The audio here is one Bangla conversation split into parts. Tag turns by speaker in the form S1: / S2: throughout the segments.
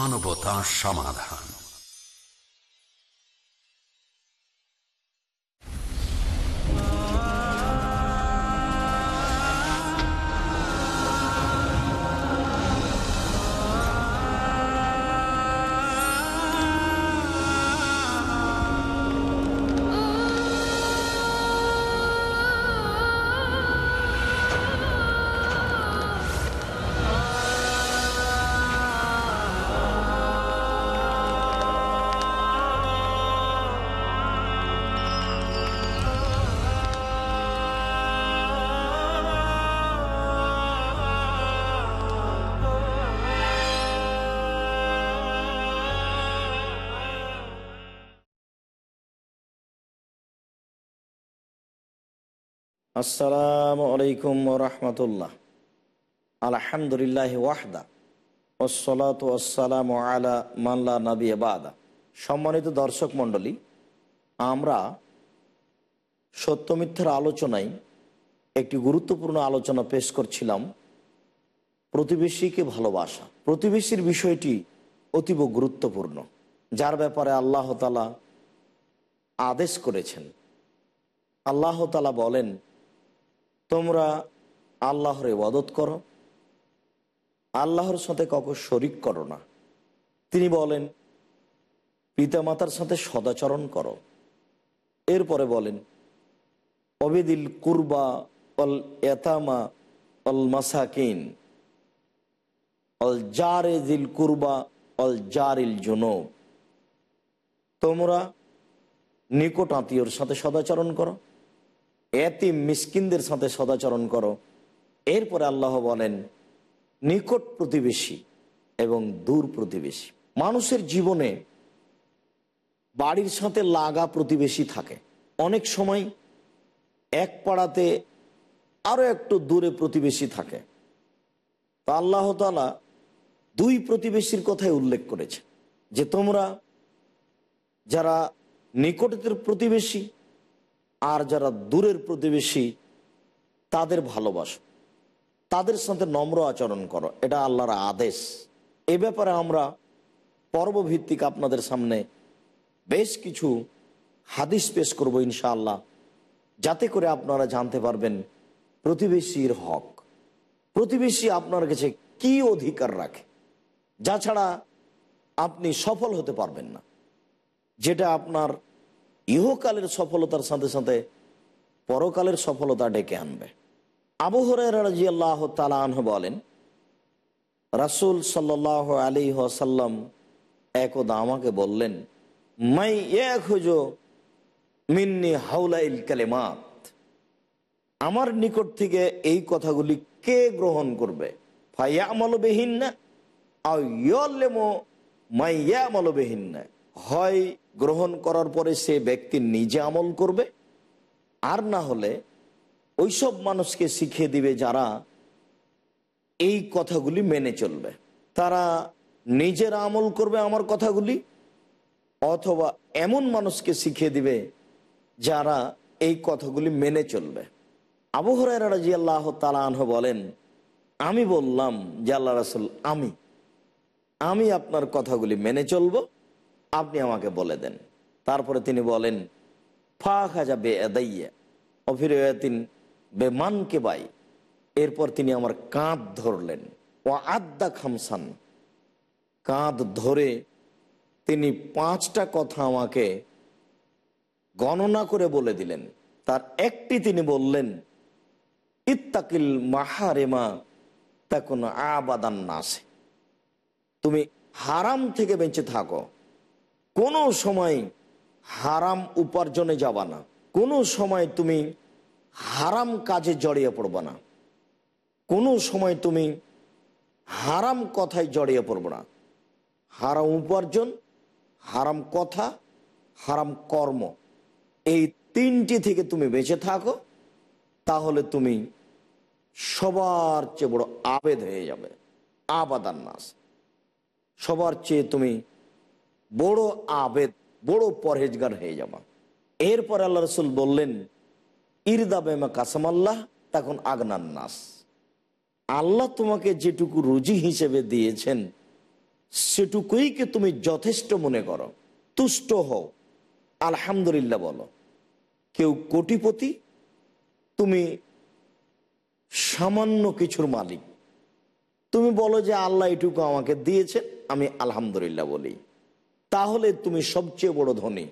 S1: মানবতা সমাধান।
S2: আসসালামু আলাইকুম রহমতুল্লাহ। আলহামদুলিল্লাহ ওয়াহদা ওসলাত আসসালাম আলা মাল্লা নবী বাদা। সম্মানিত দর্শক মণ্ডলী, আমরা সত্য মিথ্যার আলোচনায় একটি গুরুত্বপূর্ণ আলোচনা পেশ করছিলাম, প্রতিবেশীকে ভালোবাসা। প্রতিবেশীর বিষয়টি অতীব গুরুত্বপূর্ণ, যার ব্যাপারে আল্লাহ তালা আদেশ করেছেন। আল্লাহ তালা বলেন তোমরা আল্লাহর ইবাদত করো, আল্লাহর সাথে কখন শরিক করো না। তিনি বলেন, পিতামাতার সাথে সদাচরণ করো। এরপরে বলেন, অবেদিল কুরবা অল এতামা অল মাসাকিন, অল জারে দিল কুরবা অল জারিল জুনব। তোমরা নিকট আত্মীয়র সাথে সদাচরণ করো। এতি মিসকিনদের সাথে সদাচরণ করো। এরপরে আল্লাহ বলেন, নিকট প্রতিবেশী এবং দূর প্রতিবেশী। মানুষের জীবনে বাড়ির সাথে লাগা প্রতিবেশী থাকে। অনেক সময় এক পাড়াতে আরও একটু দূরে প্রতিবেশী থাকে। তা আল্লাহ তালা দুই প্রতিবেশীর কথাই উল্লেখ করেছে যে তোমরা যারা নিকটের প্রতিবেশী আর যারা দূরের প্রতিবেশী, তাদের ভালোবাসো। তাদের সাথে নম্র আচরণ করো। এটা আল্লাহর আদেশ। এ ব্যাপারে আমরা পর্বভিত্তিক আপনাদের সামনে বেশ কিছু হাদিস পেশ করব ইনশাআল্লাহ, যাতে করে আপনারা জানতে পারবেন প্রতিবেশীর হক। প্রতিবেশী আপনার কাছে কি অধিকার রাখে, যা ছাড়া আপনি সফল হতে পারবেন না। যেটা আপনার ইহকালের সফলতার সাথে সাথে পরকালের সফলতা ডেকে আনবে। আবহরের রাজি আল্লাহ তালাহ বলেন, রাসুল সাল্লাহ আলী সাল্লাম একদা আমাকে বললেন, মাই এক হুজো মিন্নি হাউলাইল কালেমাত? আমার নিকট থেকে এই কথাগুলি কে গ্রহণ করবে? ফাইয়া ফাইয়ামলবেহীন না মাইয়ামলবেহীন না হয় গ্রহণ করার পরে সে ব্যক্তি নিজে আমল করবে, আর না হলে ওইসব মানুষকে শিখিয়ে দিবে যারা এই কথাগুলি মেনে চলবে। তারা নিজের আমল করবে আমার কথাগুলি, অথবা এমন মানুষকে শিখিয়ে দিবে যারা এই কথাগুলি মেনে চলবে। আবু হরাজি আল্লাহ তালাহ বলেন, আমি বললাম যে আল্লাহ রাসুল, আমি আমি আপনার কথাগুলি মেনে চলবো আপনি আমাকে বলে দেন। তারপরে তিনি বলেন ফা খাজা বে এদাইয়া অফিরিন বেমানকে বাই। এরপর তিনি আমার কাঁধ ধরলেন। ও আদ্দা খামসান। কাঁধ ধরে তিনি পাঁচটা কথা আমাকে গণনা করে বলে দিলেন। তার একটি তিনি বললেন, ইত্তাকিল মাহারেমা তা কোনো আবাদান নাসে। তুমি হারাম থেকে বেঁচে থাকো। কোনো সময় হারাম উপার্জনে যাবা না। কোনো সময় তুমি হারাম কাজে জড়িয়ে পড়বা না। কোনো সময় তুমি হারাম কথায় জড়িয়ে পড়ব না। হারাম উপার্জন, হারাম কথা, হারাম কর্ম এই তিনটি থেকে তুমি বেঁচে থাকো, তাহলে তুমি সবার চেয়ে বড় আবেদ হয়ে যাবে আবাদান নাস। সবার চেয়ে তুমি বড় আবেদ, বড় পরহেজগার হয়ে যাবা। এরপর আল্লাহ রসুল বললেন, ইরদা বেমা কাসাম আল্লাহ, তখন আগনান নাস। আল্লাহ তোমাকে যেটুকু রুজি হিসেবে দিয়েছেন, সেটুকুই সেটুকুইকে তুমি যথেষ্ট মনে করো? তুষ্ট হও। আলহামদুলিল্লাহ বলো। কেউ কোটিপতি, তুমি সামান্য কিছুর মালিক। তুমি বলো যে আল্লাহ এটুকু আমাকে দিয়েছেন, আমি আলহামদুলিল্লাহ বলি। তাহলে তুমি সবচেয়ে বড় ধনী।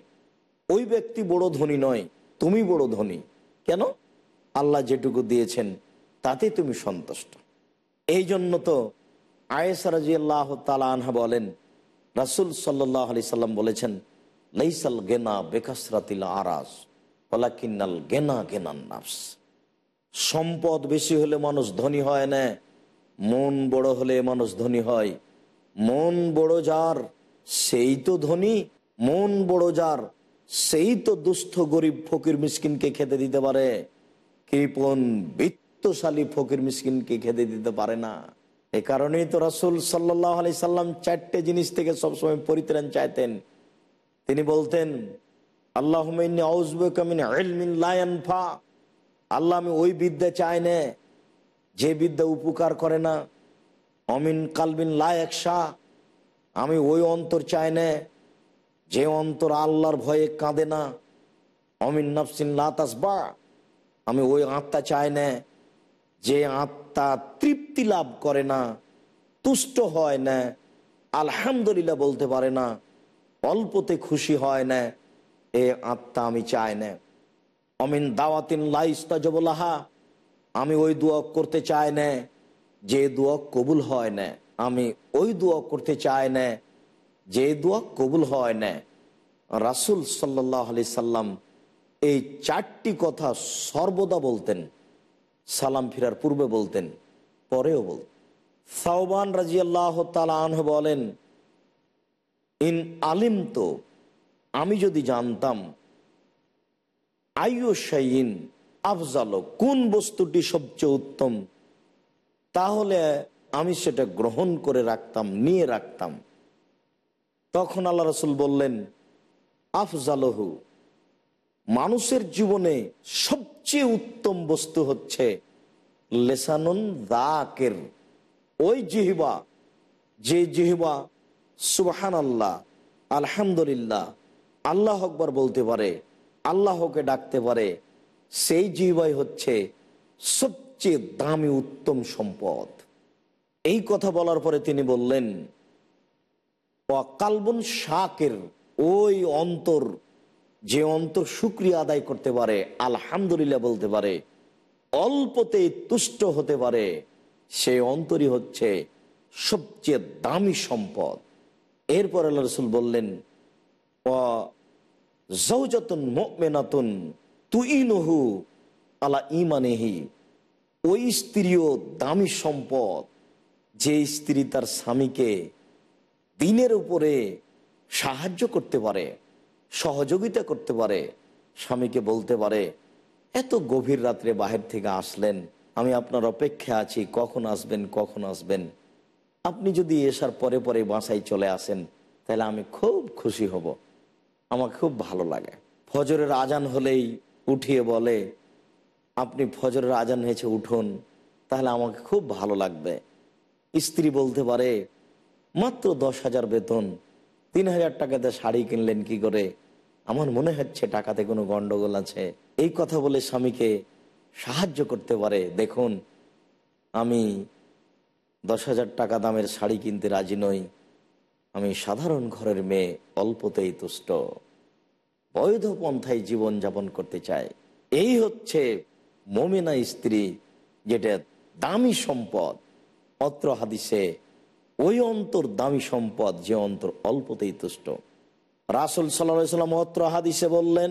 S2: ওই ব্যক্তি বড় ধনী নয়, তুমি বড় ধনী। কেন? আল্লাহ যেটুকু দিয়েছেন তাতে তুমি সন্তুষ্ট। এই জন্য তো আয়েসা রাজি আল্লাহ আনহা বলেন, রাসুল সাল্লাহ আলি সাল্লাম বলেছেন, লাইসাল গেনা বেকাসরাতিল আরাস ওলাকিন্নাল গেনা গেনান নাফস। সম্পদ বেশি হলে মানুষ ধনী হয় না, মন বড় হলে মানুষ ধনী হয়। মন বড় যার সেই তো ধনী, মন বড় যার, সেই তো দুস্থ গরিব ফকির মিসকিনকে খেতে দিতে পারে। কৃপন বিত্তশালী ফকির মিসকিনকে খেতে দিতে পারে না। এ কারণেই তো রাসুল সাল্লাহ আলি সাল্লাম চারটে জিনিস থেকে সবসময় পরিত্রাণ চাইতেন। তিনি বলতেন আল্লাহ আল্লাহ, আমি ওই বিদ্যা চাই না, যে বিদ্যা উপকার করে না। অমিন কালবিন লায়ক শাহ আমি ওই অন্তর চাই না, যে অন্তর আল্লাহর ভয়ে কাঁদে না। অমিন নফসিন লাতাসবা আমি ওই আত্মা চাই না, যে আত্মা তৃপ্তি লাভ করে না, তুষ্ট হয় না, আলহামদুলিল্লাহ বলতে পারে না, অল্পতে খুশি হয় না, এ আত্মা আমি চাই না। অমিন দাওয়াতিন লাইস্তাজবলাহা আমি ওই দোয়া করতে চাই না, যে দোয়া কবুল হয় না। আমি ওই দোয়া করতে চাই না, যে দোয়া কবুল হয় না। রাসুল সাল্লাহ আলি সাল্লাম এই চারটি কথা সর্বদা বলতেন, সালাম ফিরার পূর্বে বলতেন, পরেও বলতেন। সাউবান রাজিয়াল্লাহ তালাহ বলেন, ইন আলিম তো আমি যদি জানতাম, আইয়ো শাইন আফজালো, কোন বস্তুটি সবচেয়ে উত্তম, তাহলে আমি সেটা গ্রহণ করে রাখতাম, নিয়ে রাখতাম। তখন আল্লাহ রসুল বললেন, আফজালহু, মানুষের জীবনে সবচেয়ে উত্তম বস্তু হচ্ছে লেসানুন দাকের ওই জিহিবা। যে জিহিবা সুবাহান আল্লাহ আলহামদুলিল্লাহ, আল্লাহ আকবর বলতে পারে, আল্লাহকে ডাকতে পারে, সেই জিহিবাই হচ্ছে সবচেয়ে দামি উত্তম সম্পদ। এই কথা বলার পরে তিনি বললেন কালবন শাকের, ওই অন্তর, যে অন্তর সুক্রিয়া আদায় করতে পারে, আলহামদুলিল্লাহ বলতে পারে অল্পতে তুষ্ট হতে পারে সেই অন্তরই হচ্ছে সবচেয়ে দামি সম্পদ। এরপর আল্লাহ রসুল বললেন জৌজাতুন মেনাতুন তুইনহু আলা ইমানেহি ওই স্ত্রীও দামি সম্পদ। যে স্ত্রী তার স্বামীকে দিনের উপরে সাহায্য করতে পারে, সহযোগিতা করতে পারে, স্বামীকে বলতে পারে, এত গভীর রাত্রে বাহির থেকে আসলেন, আমি আপনার অপেক্ষা আছি, কখন আসবেন কখন আসবেন? আপনি যদি এসার পরে পরে বাসায় চলে আসেন, তাহলে আমি খুব খুশি হব। আমার খুব ভালো লাগে। ফজরের আজান হলেই উঠিয়ে বলে, আপনি ফজরের আজান হয়েছে, উঠুন, তাহলে আমাকে খুব ভালো লাগবে। স্ত্রী বলতে পারে, মাত্র দশ হাজার বেতন তিন হাজার টাকাতে শাড়ি কিনলেন কি করে? আমার মনে হচ্ছে টাকাতে কোনো গন্ডগোল আছে। এই কথা বলে স্বামীকে সাহায্য করতে পারে। দেখুন, আমি দশ হাজার টাকা দামের শাড়ি কিনতে রাজি নই। আমি সাধারণ ঘরের মেয়ে, অল্পতেই তুষ্ট। বৈধ পন্থায় জীবন যাপন করতে চায় এই হচ্ছে মমিনা স্ত্রী, যেটা দামি সম্পদ। অত্র হাদিসে, ওই অন্তর দামি সম্পদ যে অন্তর অল্পতেই তুষ্ট। রাসুল সাল্লাম অত্র হাদিসে বললেন,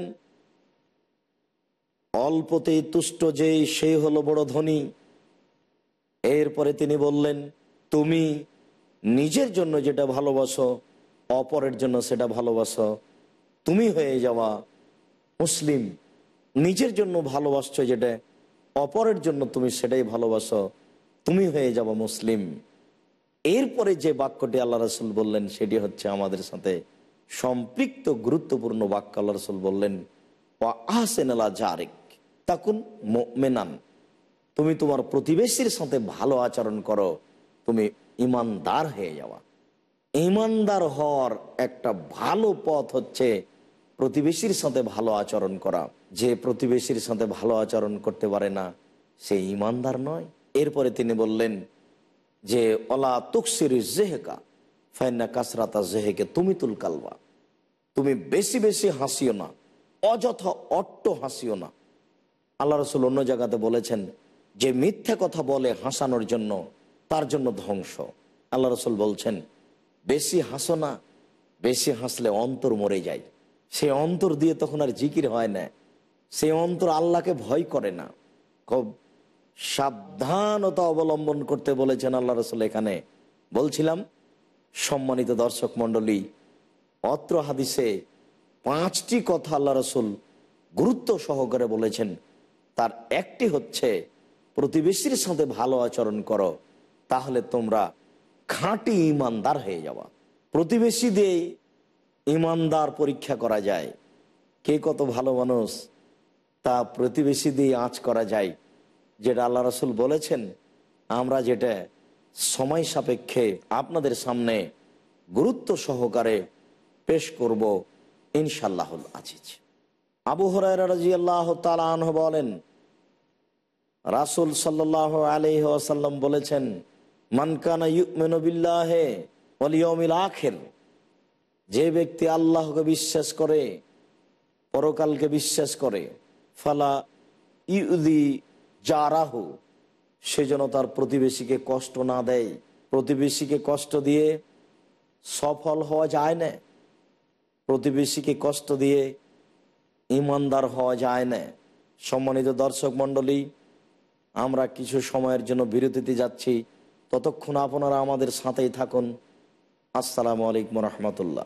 S2: অল্পতেই তুষ্ট যে সেই হলো বড় ধনী। এরপরে তিনি বললেন, তুমি নিজের জন্য যেটা ভালোবাসো, অপরের জন্য সেটা ভালোবাসো। তুমি হয়ে যাওয়া মুসলিম, নিজের জন্য ভালোবাসছো যেটা, অপরের জন্য তুমি সেটাই ভালোবাসো। তুমি হয়ে যাব মুসলিম। এরপরে যে বাক্যটি আল্লাহ রসুল বললেন, সেটি হচ্ছে আমাদের সাথে সম্পৃক্ত গুরুত্বপূর্ণ বাক্য আল্লাহ রসুল বললেন আহসেন আল্লাহ জারেক তাকুন মেনান তুমি তোমার প্রতিবেশীর সাথে ভালো আচরণ করো, তুমি ইমানদার হয়ে যাওয়া ইমানদার হওয়ার একটা ভালো পথ হচ্ছে প্রতিবেশীর সাথে ভালো আচরণ করা। যে প্রতিবেশীর সাথে ভালো আচরণ করতে পারে না, সে ইমানদার নয়। এরপরে তিনি বললেন যে, অলা তুকসির জেহেকা ফাইনা কাসরাতা জেহেকে তুমি তুল কালবা। তুমি বেশি বেশি হাসিও না, অযথা অট্ট হাসিও না। আল্লাহ রসুল অন্য জায়গাতে বলেছেন যে, মিথ্যে কথা বলে হাসানোর জন্য, তার জন্য ধ্বংস। আল্লাহ রসুল বলছেন, বেশি হাসো না, বেশি হাসলে অন্তর মরে যায়। সে অন্তর দিয়ে তখন আর জিকির হয় না। সে অন্তর আল্লাহকে ভয় করে না। সাবধানতা অবলম্বন করতে বলেছেন আল্লাহ রসুল এখানে। বলছিলাম, সম্মানিত দর্শক মণ্ডলী, অত্র হাদিসে পাঁচটি কথা আল্লাহ রসুল গুরুত্ব সহকারে বলেছেন। তার একটি হচ্ছে, প্রতিবেশীর সাথে ভালো আচরণ করো, তাহলে তোমরা খাঁটি ইমানদার হয়ে যাওয়া প্রতিবেশী দিয়ে ইমানদার পরীক্ষা করা যায়। কে কত ভালো মানুষ, তা প্রতিবেশী দিয়ে আঁচ করা যায়। যেটা আল্লাহ রসুল বলেছেন, আমরা যেটা সময় সাপেক্ষে আপনাদের সামনে গুরুত্ব সহকারে পেশ করব ইনশাল্লাহুল আজিজ। আবু হরাই আল্লাহ তালাহ বলেন, রাসুল সাল্লাহ আলহ আসাল্লাম বলেছেন মানকানা ইউমেনবিল্লাহে অলিয়মিল আখের যে ব্যক্তি আল্লাহকে বিশ্বাস করে, পরকালকে বিশ্বাস করে, ফালা ইউদি জারাহু সে যেন তার প্রতিবেশীকে কষ্ট না দেয়। প্রতিবেশীকে কষ্ট দিয়ে সফল হওয়া যায় না। প্রতিবেশীকে কষ্ট দিয়ে ইমানদার হওয়া যায় না। সম্মানিত দর্শক মণ্ডলী, আমরা কিছু সময়ের জন্য বিরতিতে যাচ্ছি। ততক্ষণ আপনারা আমাদের সাথেই থাকুন। আসসালামু আলাইকুম রহমতুল্লাহ।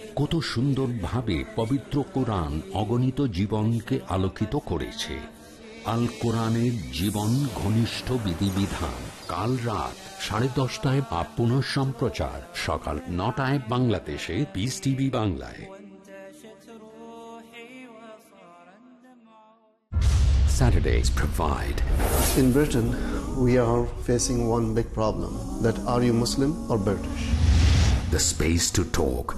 S1: কত সুন্দরভাবে পবিত্র কোরআন অগণিত জীবনকে আলোকিত করেছে আল কোরআনের জীবন ঘনিষ্ঠ বিধিবিধান কাল রাত সাড়ে দশটায় বা পুনঃ সম্প্রচার সকাল নটায় বাংলাদেশে পিস টিভি বাংলায় Saturdays provide
S3: In Britain, we are facing one big problem that are you Muslim or British?
S1: the space to talk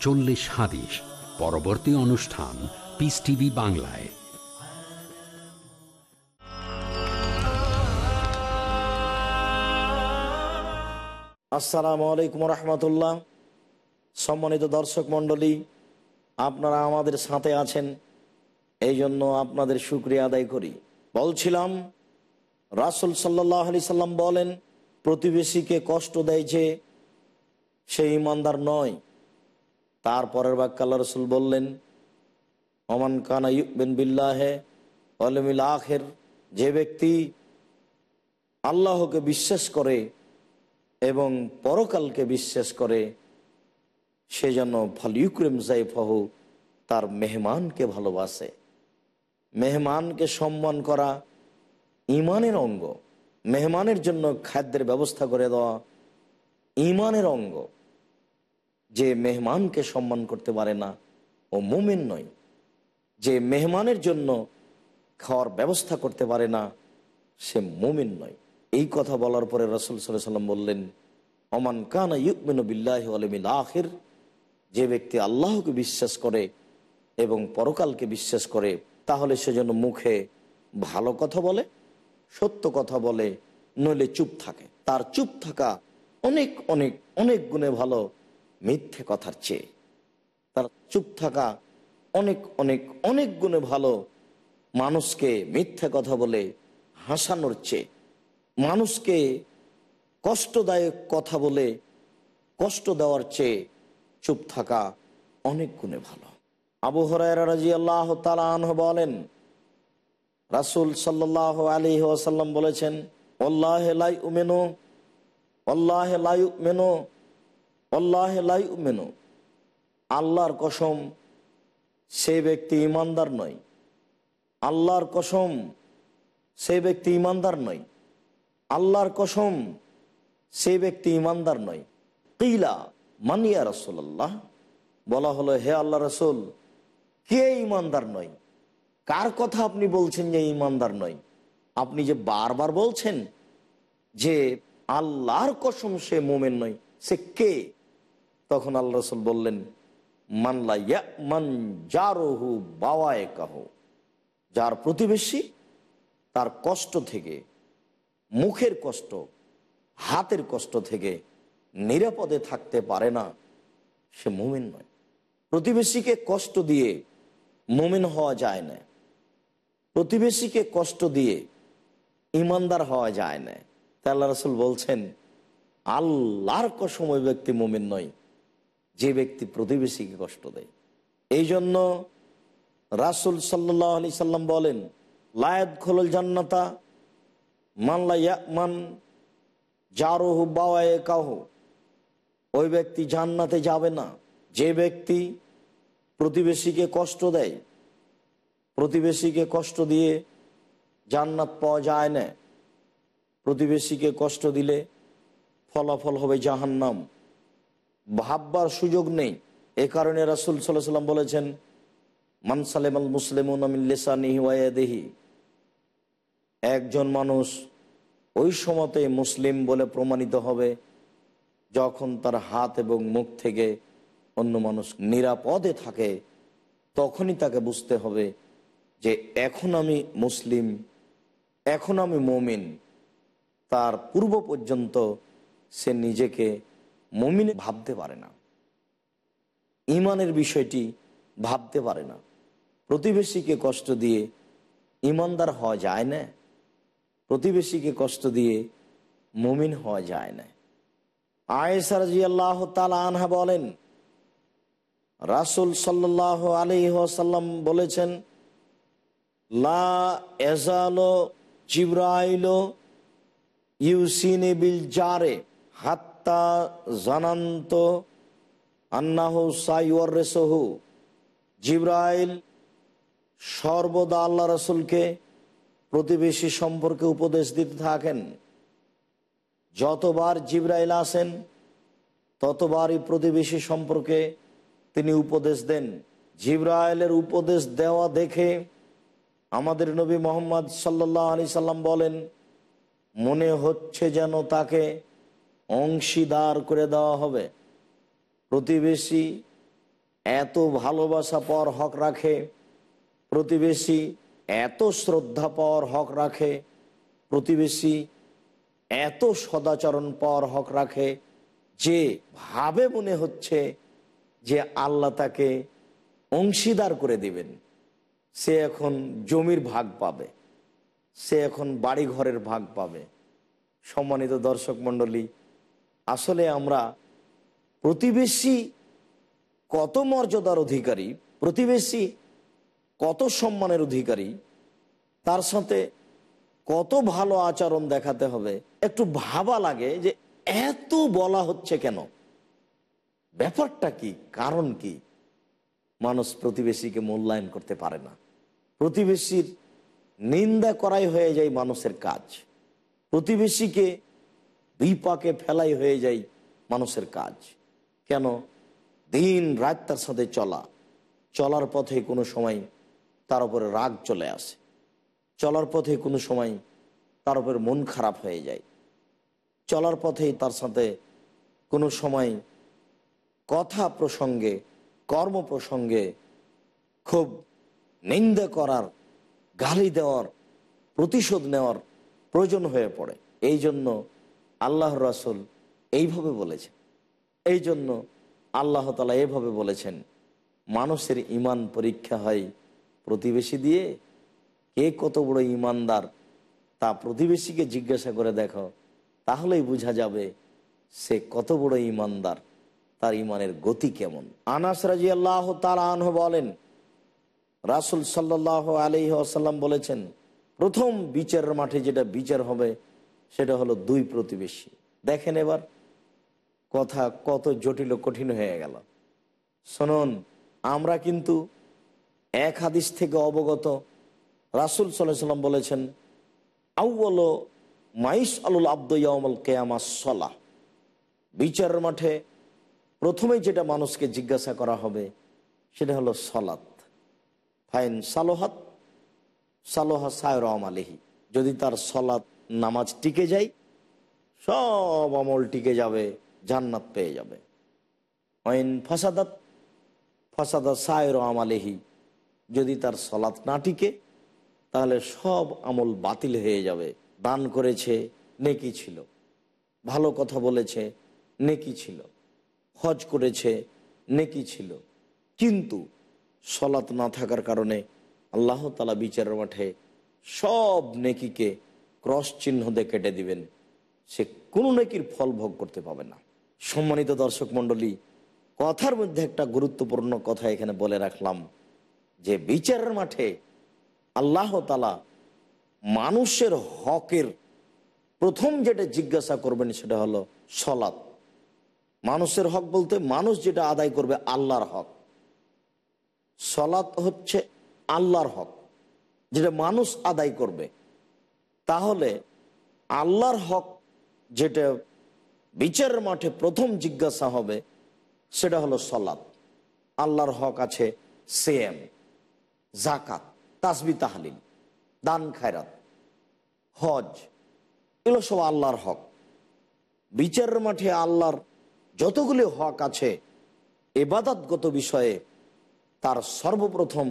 S1: চল্লিশ হাদিস। পরবর্তী অনুষ্ঠান পিস টিভি বাংলায়।
S2: আসসালামু আলাইকুম রহমতুল্লাহ। সম্মানিত দর্শক মণ্ডলী, আপনারা আমাদের সাথে আছেন এই জন্য আপনাদের শুক্রিয়া আদায় করি। বলছিলাম, রাসুল সাল্লাহ আলি সাল্লাম বলেন, প্রতিবেশীকে কষ্ট দেয় যে সে ইমানদার নয়। তারপরের বাক্য আল্লাহ রসুল বললেন অমান কানা ইউবেন বিল্লাহে অলমিল আখের যে ব্যক্তি আল্লাহকে বিশ্বাস করে এবং পরকালকে বিশ্বাস করে, সে যেন ফলিউক্রেম জাইফাহ তার মেহমানকে ভালোবাসে। মেহমানকে সম্মান করা ইমানের অঙ্গ। মেহমানের জন্য খাদ্যের ব্যবস্থা করে দেওয়া ইমানের অঙ্গ। যে মেহমানকে সম্মান করতে পারে না, ও মুমিন নয়। যে মেহমানের জন্য খাওয়ার ব্যবস্থা করতে পারে না, সে মুমিন নয়। এই কথা বলার পরে রসুল সাল্লাহ সাল্লাম বললেন, অমান কানা ইউকমিন বিল্লাহ আলমিল আখির যে ব্যক্তি আল্লাহকে বিশ্বাস করে এবং পরকালকে বিশ্বাস করে, তাহলে সে যেন মুখে ভালো কথা বলে, সত্য কথা বলে, নইলে চুপ থাকে। তার চুপ থাকা অনেক অনেক অনেক গুণে ভালো। মিথ্যে কথার চেয়ে। তার চুপ থাকা অনেক অনেক অনেক গুণে ভালো মানুষকে মিথ্যে কথা বলে হাসানোর চেয়ে। মানুষকে কষ্টদায়ক কথা বলে কষ্ট দেওয়ার চেয়ে চুপ থাকা অনেক গুণে ভালো। আবু হরাজি আল্লাহ তালাহ বলেন, রাসুল সাল্লাহ আলী ওয়াসাল্লাম বলেছেন অল্লাহ লাই উমেনো অল্লাহ লাই মেনো অল্লাহ লাই উমেনো আল্লাহর কসম, সে ব্যক্তি ইমানদার নয়। আল্লাহর কসম, সে ব্যক্তি ইমানদার নয়। আল্লাহর কসম, সে ব্যক্তি ইমানদার নয়। কিলা মানিয়া রসুল্লাহ বলা হলো, হে আল্লাহ রসুল, কে ইমানদার নয়? কার কথা আপনি বলছেন যে ইমানদার নয়? আপনি যে বারবার বলছেন যে আল্লাহর কসম সে মোমেন নয়, সে কে? তখন আল্লাহ রসুল বললেন মানলা মান যারহু বাওয়ায় কাহ যার প্রতিবেশী তার কষ্ট থেকে, মুখের কষ্ট, হাতের কষ্ট থেকে নিরাপদে থাকতে পারে না। সে মুমিন নয়। প্রতিবেশীকে কষ্ট দিয়ে মুমিন হওয়া যায় না। প্রতিবেশীকে কষ্ট দিয়ে ইমানদার হওয়া যায় না। তা আল্লাহ রসুল বলছেন, আল্লাহর কসম ওই ব্যক্তি মুমিন নয়। যে ব্যক্তি প্রতিবেশীকে কষ্ট দেয়। এই জন্য রাসুল সাল্লাহ আলি সাল্লাম বলেন, লায়দ খোলল জান্নাতা মানলা মান জারোহু বাওয়ায়ে কাহ ওই ব্যক্তি জান্নাতে যাবে না। যে ব্যক্তি প্রতিবেশীকে কষ্ট দেয়, প্রতিবেশীকে কষ্ট দিয়ে জান্নাত পাওয়া যায় না। প্রতিবেশীকে কষ্ট দিলে ফলাফল হবে জাহান্নাম। ভাববার সুযোগ নেই। এ কারণে রাসুল সাল্লাহ সাল্লাম বলেছেন মানসালেম আল মুসলিম দেহি একজন মানুষ ওই সময়তে মুসলিম বলে প্রমাণিত হবে যখন তার হাত এবং মুখ থেকে অন্য মানুষ নিরাপদে থাকে, তখনই তাকে বুঝতে হবে যে এখন আমি মুসলিম, এখন আমি মমিন। তার পূর্ব পর্যন্ত সে নিজেকে মমিনে ভাবতে পারে না। ইমানের বিষয়টি ভাবতে পারে না। প্রতিবেশীকে কষ্ট দিয়ে ইমানদার হওয়া যায় না। প্রতিবেশীকে কষ্ট দিয়ে মুমিন হওয়া যায় না। আয়েসার জি আল্লাহ আনহা বলেন, রাসুল সাল্লাহ আলী সাল্লাম বলেছেন, লা এজালো জিব্রাইলো ইউসিনে বিল জারে হাত্তা জানান্ত আন্নাহ সাইওয়ার রেসহু জিব্রাইল সর্বদা আল্লাহ রসুলকে প্রতিবেশী সম্পর্কে উপদেশ দিতে থাকেন। যতবার জিব্রাইল আসেন, ততবারই প্রতিবেশী সম্পর্কে তিনি উপদেশ দেন। জিব্রাইলের উপদেশ দেওয়া দেখে আমাদের নবী মোহাম্মদ সাল্লাহ আলি সাল্লাম বলেন, মনে হচ্ছে যেন তাকে অংশীদার করে দেওয়া হবে। প্রতিবেশী এত ভালোবাসা পর হক রাখে, প্রতিবেশী এত শ্রদ্ধা পাওয়ার হক রাখে, প্রতিবেশী এত সদাচরণ পাওয়ার হক রাখে যে ভাবে মনে হচ্ছে যে আল্লাহ তাকে অংশীদার করে দিবেন। সে এখন জমির ভাগ পাবে, সে এখন বাড়ি ঘরের ভাগ পাবে। সম্মানিত দর্শক মণ্ডলী আসলে আমরা প্রতিবেশী কত মর্যাদার অধিকারী, প্রতিবেশী কত সম্মানের অধিকারী, তার সাথে কত ভালো আচরণ দেখাতে হবে, একটু ভাবা লাগে যে এত বলা হচ্ছে কেন? ব্যাপারটা কি? কারণ কি? মানুষ প্রতিবেশীকে মূল্যায়ন করতে পারে না। প্রতিবেশীর নিন্দা করাই হয়ে যায় মানুষের কাজ। প্রতিবেশীকে বিপাকে ফেলাই হয়ে যায় মানুষের কাজ। কেন? দিন রাত তার সাথে চলা। চলার পথে কোনো সময় তার উপরে রাগ চলে আসে। চলার পথে কোনো সময় তার উপরে মন খারাপ হয়ে যায়। চলার পথেই তার সাথে কোনো সময় কথা প্রসঙ্গে, কর্ম প্রসঙ্গে খুব নিন্দা করার, গালি দেওয়ার, প্রতিশোধ নেওয়ার প্রয়োজন হয়ে পড়ে। এই জন্য আল্লাহ রাসুল এইভাবে বলেছেন। এই জন্য আল্লাহ তালা এভাবে বলেছেন, মানুষের ইমান পরীক্ষা হয় প্রতিবেশী দিয়ে, কে কত বড় ইমানদার তা প্রতিবেশীকে জিজ্ঞাসা করে দেখো, তাহলেই বোঝা যাবে সে কত বড় ইমানদার, তার ইমানের গতি কেমন। আনাস রাজি আল্লাহ তার আনহ বলেন, রাসুল সাল্লাহ আলি আসাল্লাম বলেছেন, প্রথম বিচারের মাঠে যেটা বিচার হবে সেটা হলো দুই প্রতিবেশী। দেখেন এবার কথা কত জটিল কঠিন হয়ে গেল। শুনুন, আমরা কিন্তু এক হাদিস থেকে অবগত। রাসুল সাল্লাম বলেছেন আউ্ল মাইস আলুল আব্দুল কেয়ামা সলাহ। বিচারের মাঠে প্রথমেই যেটা মানুষকে জিজ্ঞাসা করা হবে, সেটা হলো সলাত। ফাইন সালোহাত, সালোহা সায়রম আলিহি যদি তার সলাৎ নামাজ টিকে যায়, সব আমল টিকে যাবে, জান্নাত পেয়ে যাবে। ফাইন ফাসাদাত, ফাসাদা সায়র আমালেহি, যদি তার সলাৎ না টিকে, তাহলে সব আমল বাতিল হয়ে যাবে। দান করেছে, নেকি ছিল। ভালো কথা বলেছে, নেকি ছিল। হজ করেছে, নেকি ছিল। কিন্তু সলাৎ না থাকার কারণে আল্লাহ তালা বিচারের মাঠে সব নেকিকে ক্রস চিহ্ন দিয়ে কেটে দিবেন, সে কোনো নেকির ফল ভোগ করতে পাবে না। সম্মানিত দর্শক মণ্ডলী, কথার মধ্যে একটা গুরুত্বপূর্ণ কথা এখানে বলে রাখলাম, যে বিচারের মাঠে আল্লাহ তালা মানুষের হকের প্রথম যেটা জিজ্ঞাসা করবেন সেটা হলো সলাৎ। মানুষের হক বলতে মানুষ যেটা আদায় করবে আল্লাহর হক। সলাৎ হচ্ছে আল্লাহর হক, যেটা মানুষ আদায় করবে। তাহলে আল্লাহর হক যেটা বিচারের মাঠে প্রথম জিজ্ঞাসা হবে, সেটা হলো সলাৎ। আল্লাহর হক আছে সেম জাকাত তাসবি, তাহলিল, দান, খায়রাত, হজ, এগুলো সব আল্লাহর হক। বিচারের মাঠে আল্লাহর যতগুলি হক আছে, এবাদতগত বিষয়ে তার সর্বপ্রথম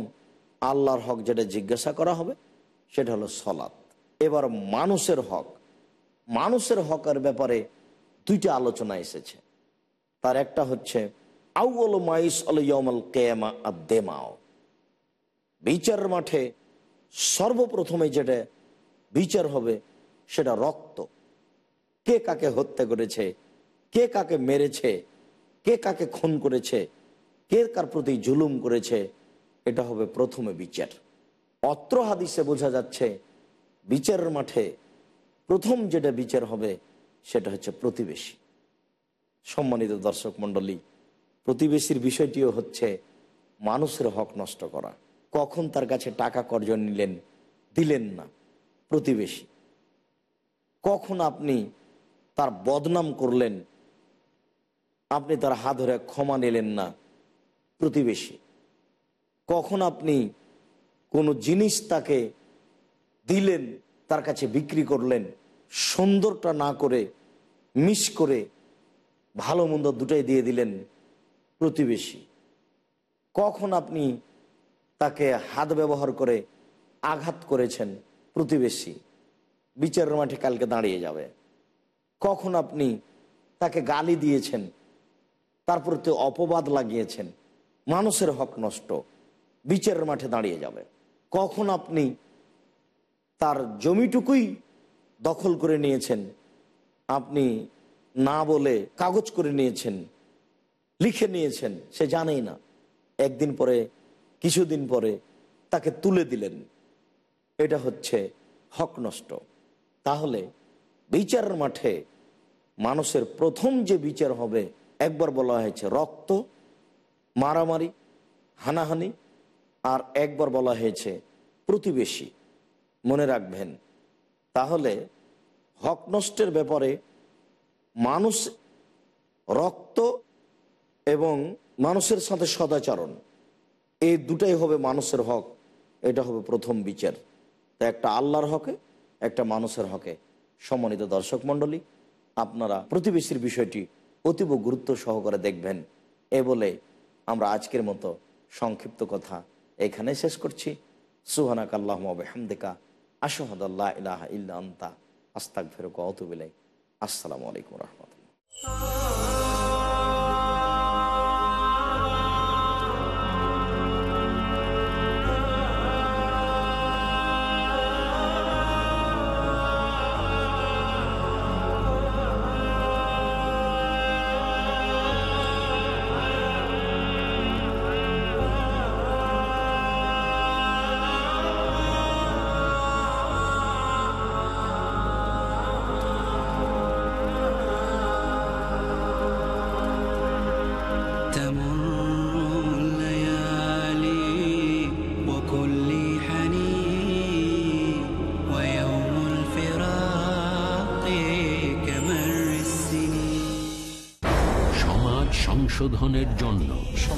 S2: আল্লাহর হক যেটা জিজ্ঞাসা করা হবে, সেটা হলো সলাৎ। এবার মানুষের হক। মানুষের হকের ব্যাপারে দুইটা আলোচনা এসেছে। তার একটা হচ্ছে আউল মাইস আল কেয়ামা আদেমাও বিচার মাঠে সর্বপ্রথমে যেটা বিচার হবে, সেটা রক্ত। কে কাকে হত্যা করেছে, কে কাকে মেরেছে, কে কাকে খুন করেছে, কে কার প্রতি জুলুম করেছে, এটা হবে প্রথমে বিচার। অত্র হাদিসে বোঝা যাচ্ছে বিচারের মাঠে প্রথম যেটা বিচার হবে সেটা হচ্ছে প্রতিবেশী। সম্মানিত দর্শক মণ্ডলী, প্রতিবেশীর বিষয়টিও হচ্ছে মানুষের হক নষ্ট করা। কখন তার কাছে টাকা কর্জন নিলেন, দিলেন না প্রতিবেশী। কখন আপনি তার বদনাম করলেন, আপনি তার হাত ধরে ক্ষমা নিলেন না প্রতিবেশী। কখন আপনি কোনো জিনিস তাকে দিলেন, তার কাছে বিক্রি করলেন, সুন্দরটা না করে, মিস করে, ভালো মন্দ দুটাই দিয়ে দিলেন প্রতিবেশী। কখন আপনি তাকে হাত ব্যবহার করে আঘাত করেছেন প্রতিবেশী? বিচারের মাঠে কালকে দাঁড়িয়ে যাবে। কখন আপনি তাকে গালি দিয়েছেন? তারপর তো অপবাদ লাগিয়েছেন। মানুষের হক নষ্ট। বিচারের মাঠে দাঁড়িয়ে যাবে। কখন আপনি তার জমিটুকুই দখল করে নিয়েছেন। আপনি না বলে কাগজ করে নিয়েছেন, লিখে নিয়েছেন, সে জানেই না। একদিন পরে, কিছুদিন পরে তাকে তুলে দিলেন। এটা হচ্ছে হক নষ্ট। তাহলে বিচারের মাঠে মানুষের প্রথম যে বিচার হবে, একবার বলা হয়েছে রক্ত, মারামারি, হানাহানি, আর একবার বলা হয়েছে প্রতিবেশী। মনে রাখবেন, তাহলে হক নষ্টের ব্যাপারে মানুষ রক্ত এবং মানুষের সাথে সদাচরণ, এই দুটাই হবে মানুষের হক, এটা হবে প্রথম বিচার। তা একটা আল্লাহর হকে, একটা মানুষের হকে। সম্মানিত দর্শক মণ্ডলী, আপনারা প্রতিবেশীর বিষয়টি অতীব গুরুত্ব সহকারে দেখবেন। এ বলে আমরা আজকের মতো সংক্ষিপ্ত কথা এখানে শেষ করছি। সুহানাক আল্লাহ হামদেকা আশহাদাল্লাহ ইলাহ ইল্লা আন্তা আস্তাক ফেরক অতুবিলাই আসসালামু আলাইকুম রহমতুল্লাহ।
S1: সংশোধনের জন্য।